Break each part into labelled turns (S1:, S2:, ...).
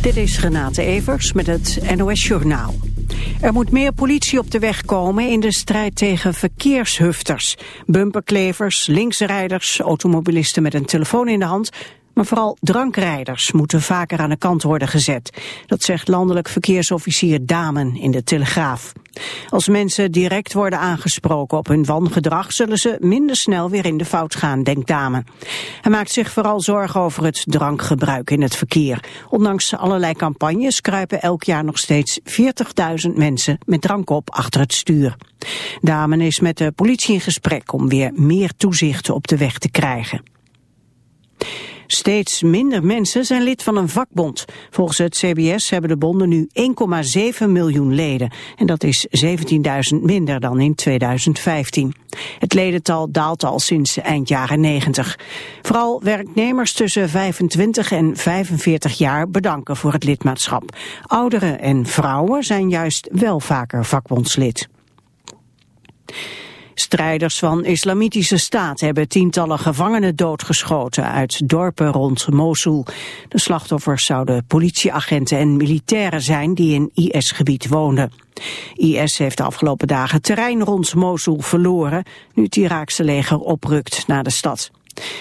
S1: Dit is Renate Evers met het NOS Journaal. Er moet meer politie op de weg komen in de strijd tegen verkeershufters. Bumperklevers, linksrijders, automobilisten met een telefoon in de hand... Maar vooral drankrijders moeten vaker aan de kant worden gezet. Dat zegt landelijk verkeersofficier Damen in de Telegraaf. Als mensen direct worden aangesproken op hun wangedrag... zullen ze minder snel weer in de fout gaan, denkt Damen. Hij maakt zich vooral zorgen over het drankgebruik in het verkeer. Ondanks allerlei campagnes kruipen elk jaar nog steeds 40.000 mensen met drank op achter het stuur. Damen is met de politie in gesprek om weer meer toezicht op de weg te krijgen. Steeds minder mensen zijn lid van een vakbond. Volgens het CBS hebben de bonden nu 1,7 miljoen leden. En dat is 17.000 minder dan in 2015. Het ledental daalt al sinds eind jaren 90. Vooral werknemers tussen 25 en 45 jaar bedanken voor het lidmaatschap. Ouderen en vrouwen zijn juist wel vaker vakbondslid. Strijders van Islamitische Staat hebben tientallen gevangenen doodgeschoten uit dorpen rond Mosul. De slachtoffers zouden politieagenten en militairen zijn die in IS-gebied woonden. IS heeft de afgelopen dagen terrein rond Mosul verloren, nu het Iraakse leger oprukt naar de stad.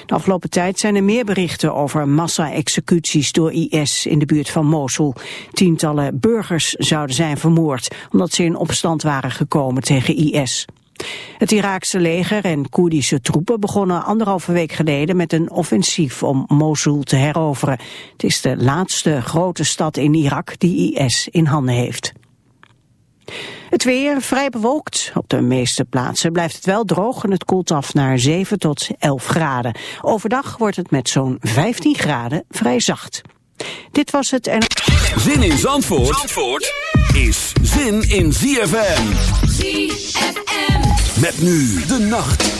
S1: De afgelopen tijd zijn er meer berichten over massa-executies door IS in de buurt van Mosul. Tientallen burgers zouden zijn vermoord omdat ze in opstand waren gekomen tegen IS. Het Iraakse leger en Koerdische troepen begonnen anderhalve week geleden met een offensief om Mosul te heroveren. Het is de laatste grote stad in Irak die IS in handen heeft. Het weer vrij bewolkt. Op de meeste plaatsen blijft het wel droog en het koelt af naar 7 tot 11 graden. Overdag wordt het met zo'n 15 graden vrij zacht. Dit was het en...
S2: Zin in Zandvoort, Zandvoort is zin in ZFM. ZFM. Met nu de nacht.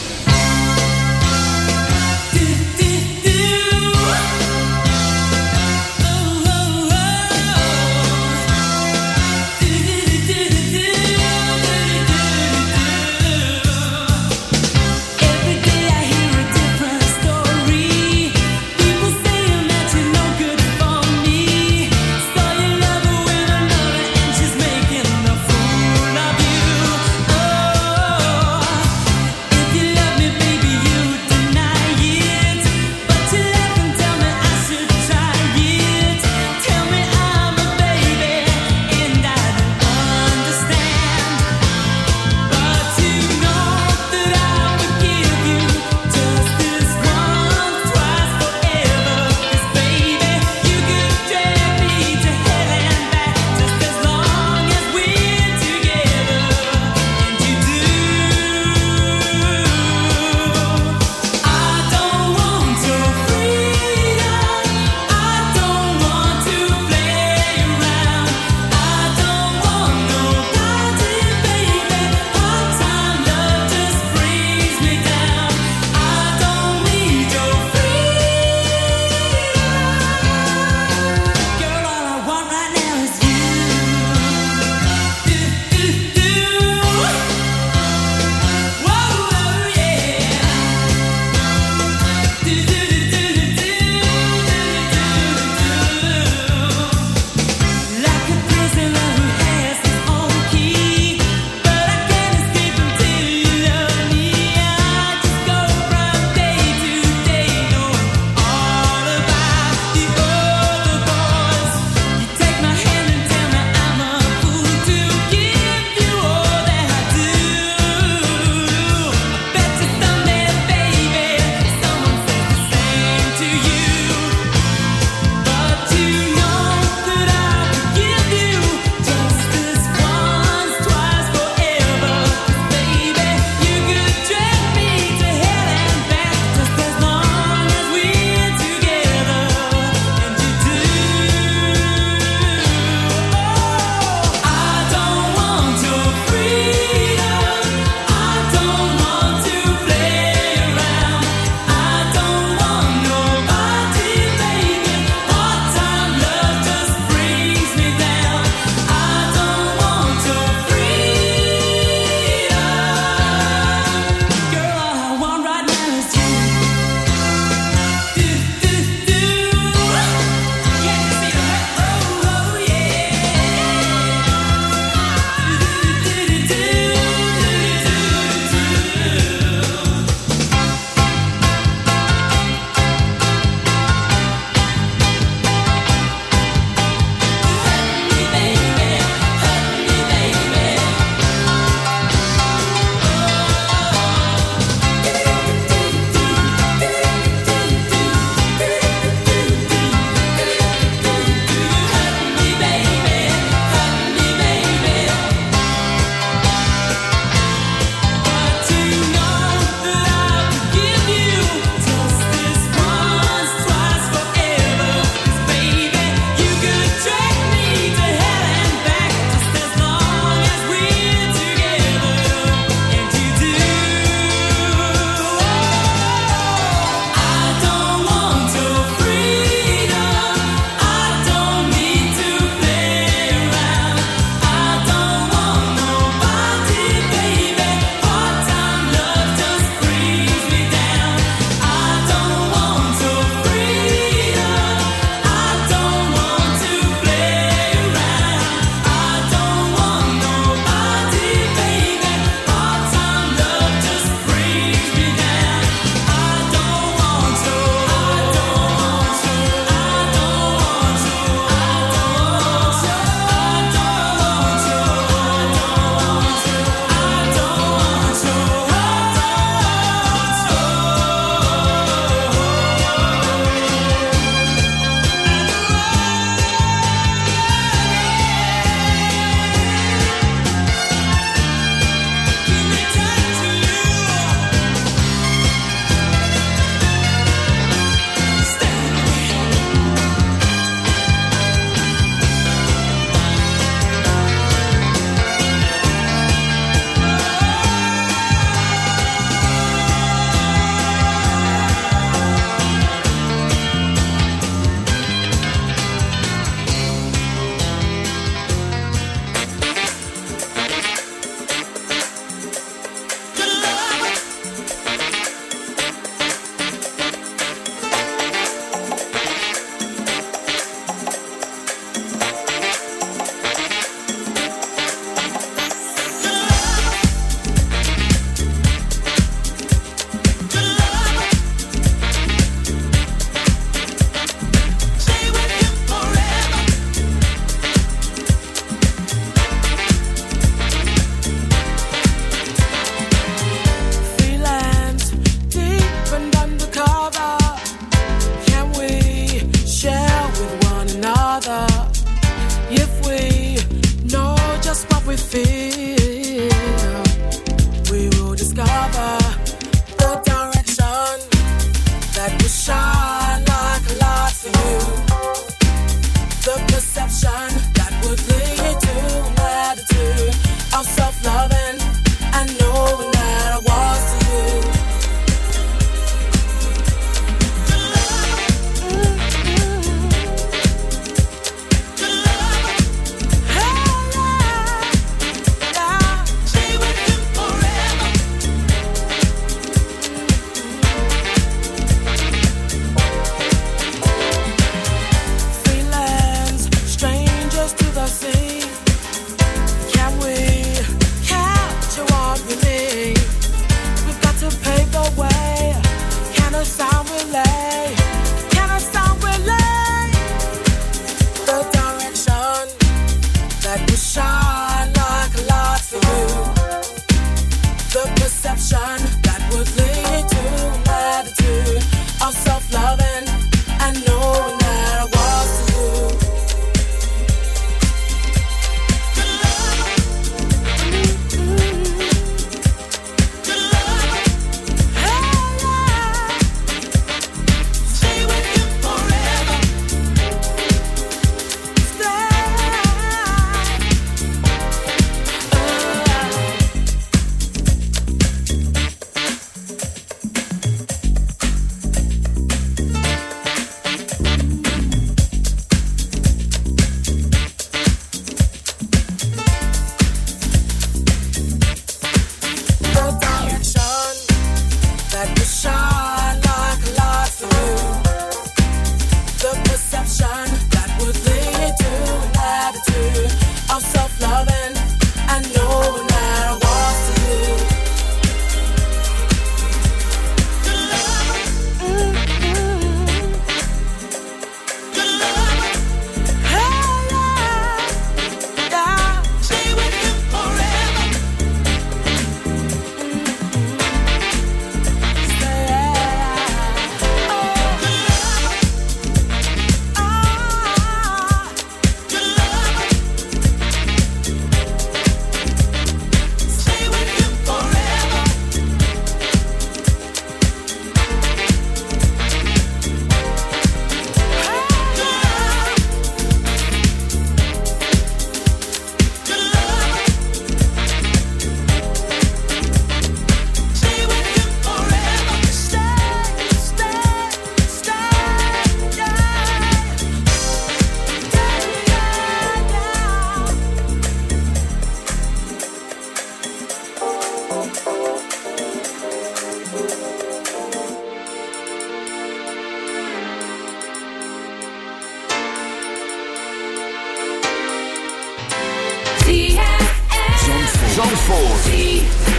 S3: Bad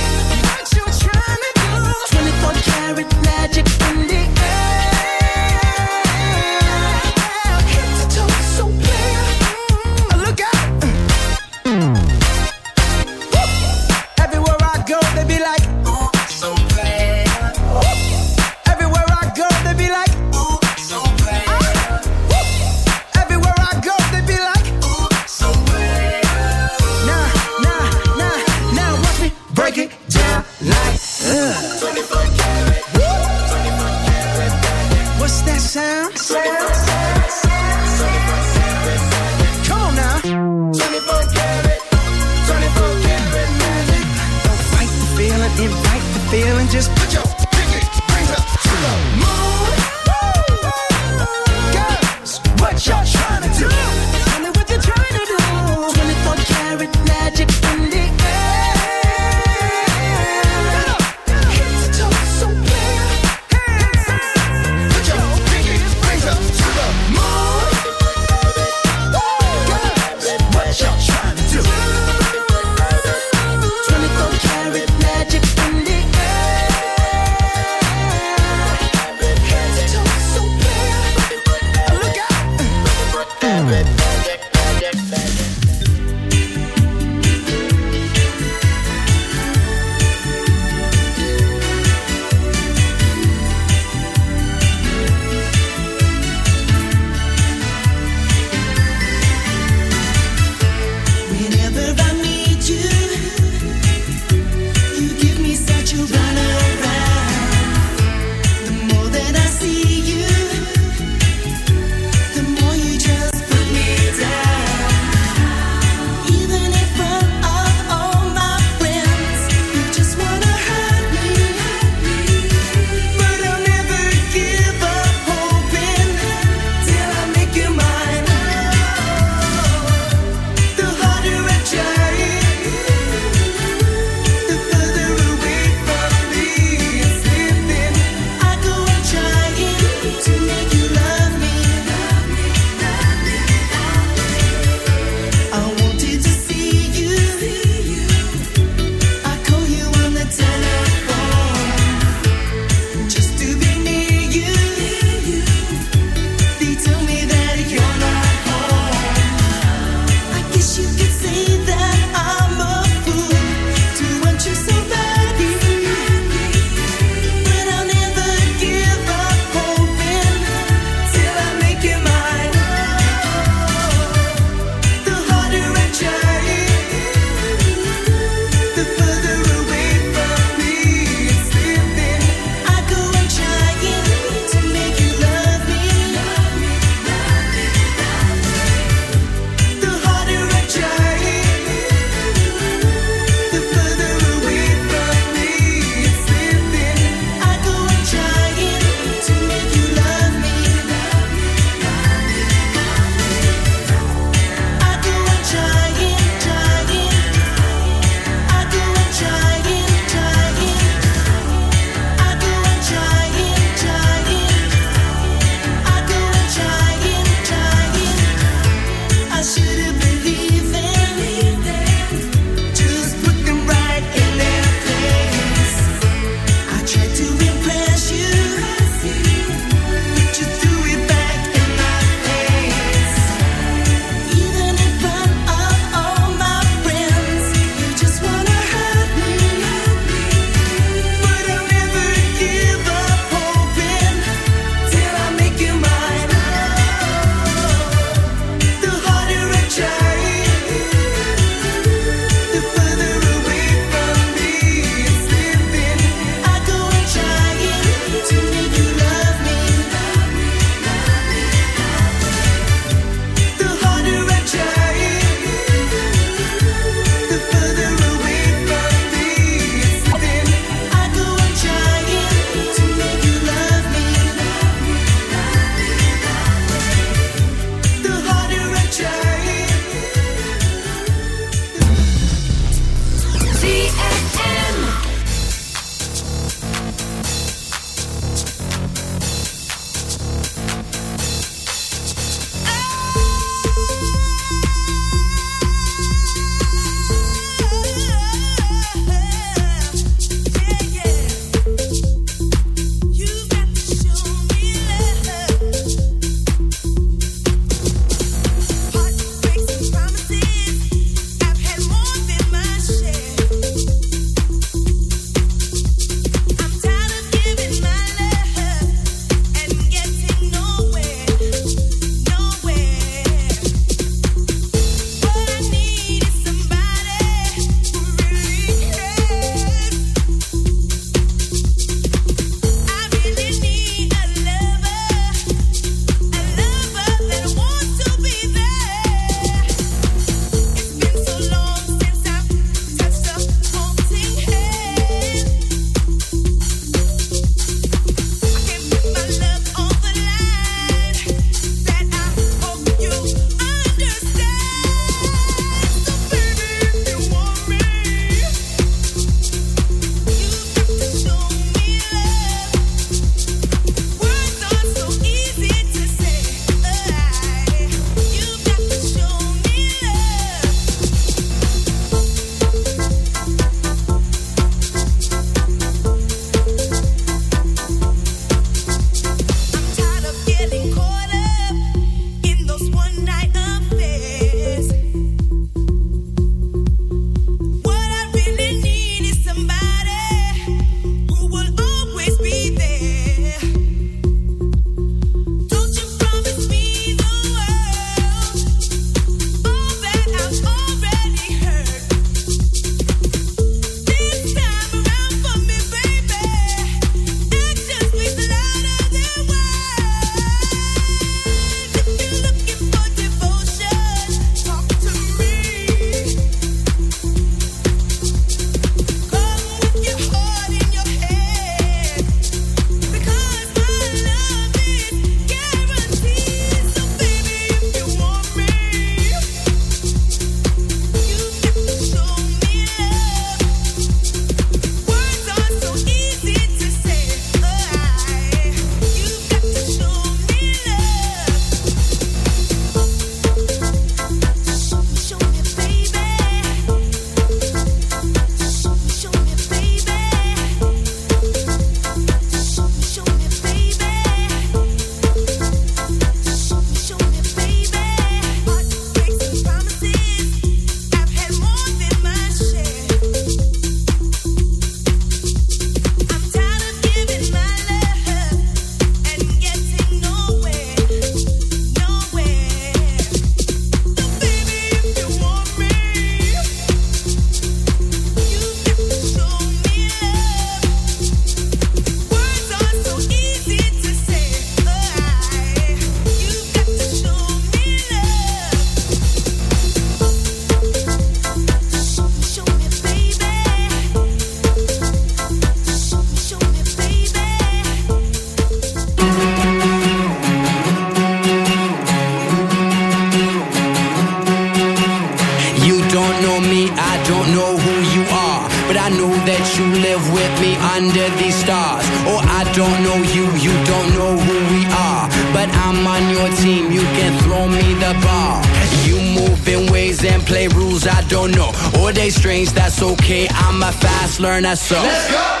S4: learn that so.
S5: Let's go!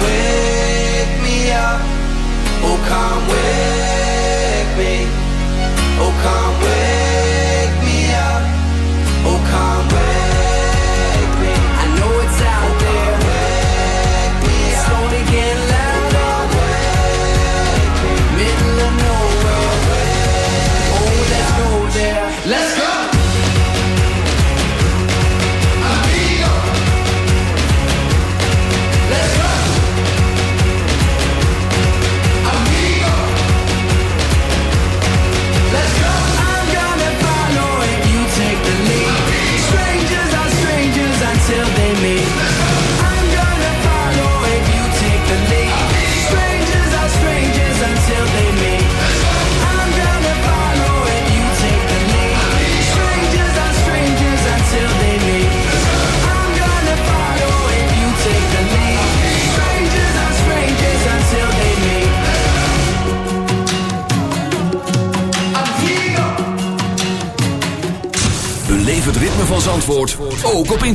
S6: We.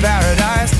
S7: paradise.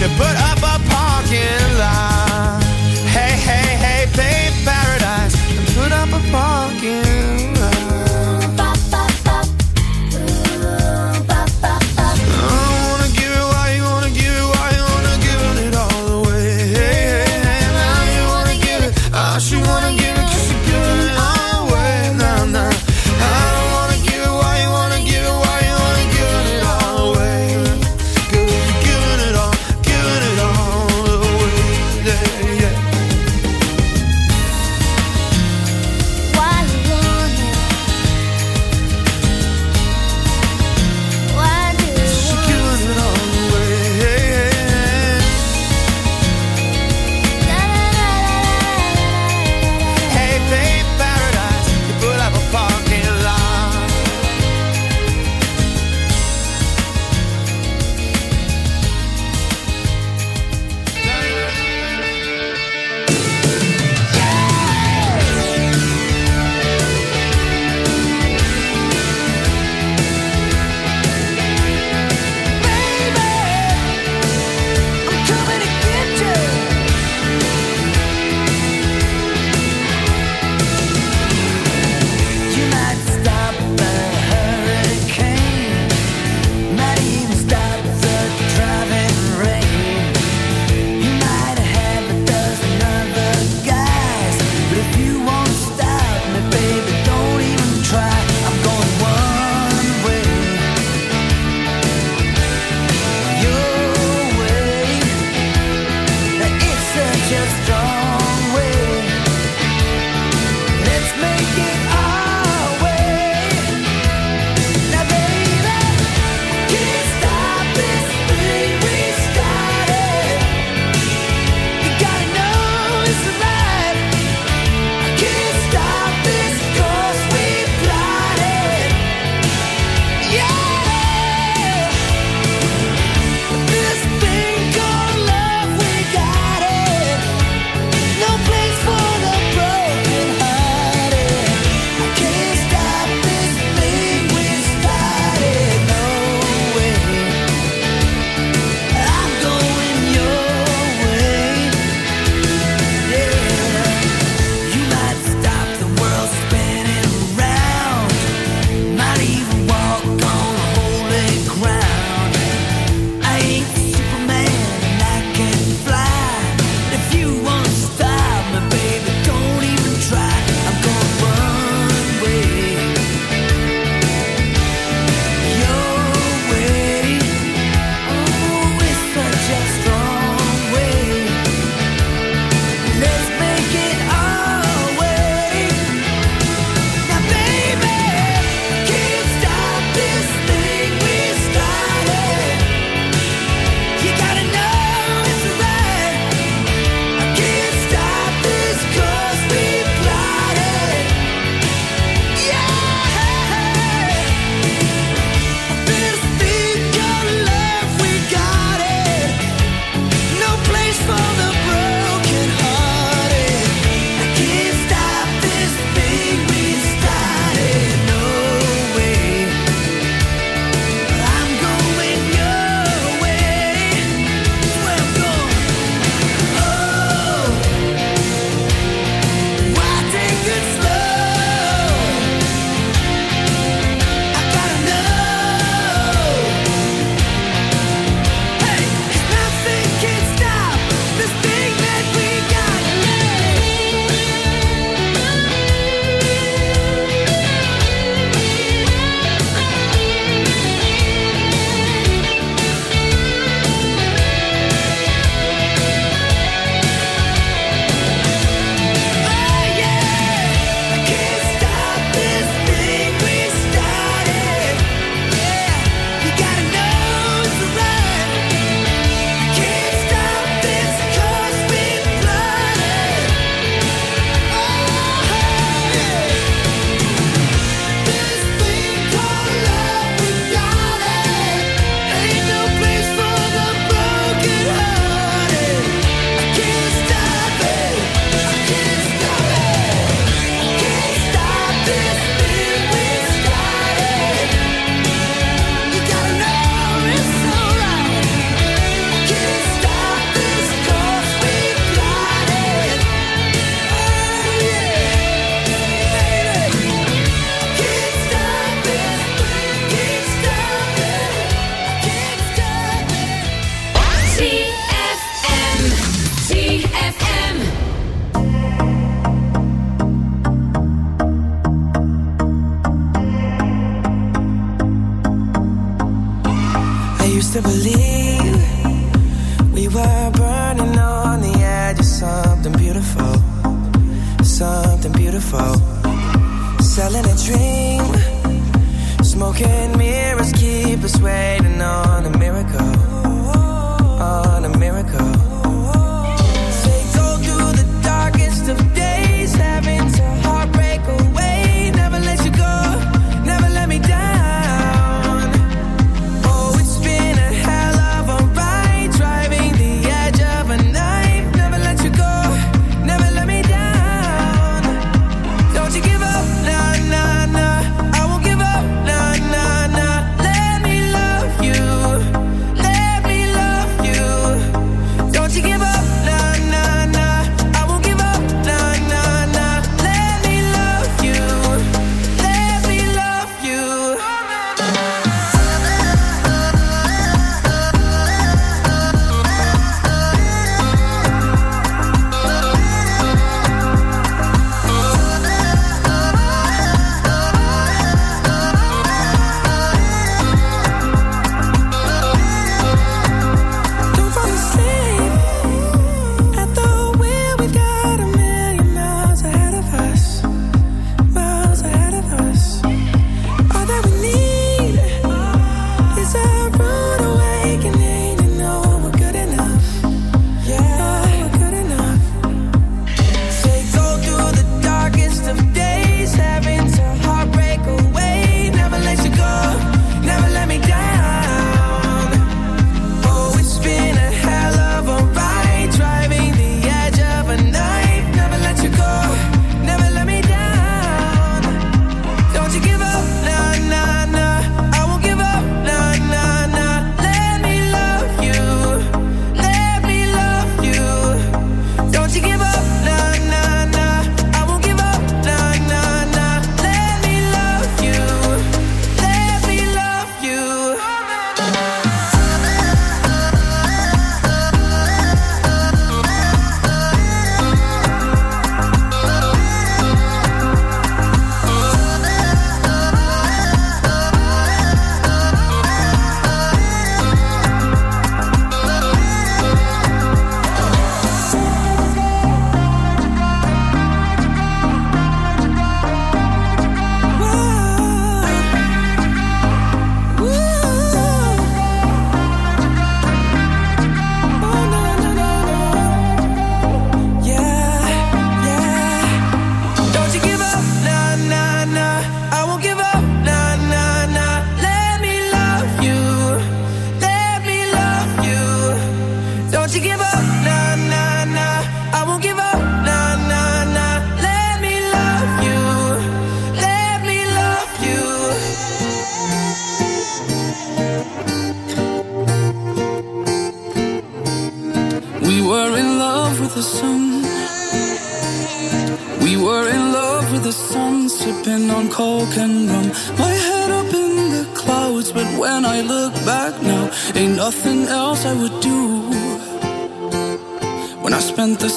S6: to put up a parking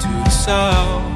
S8: to the
S9: south.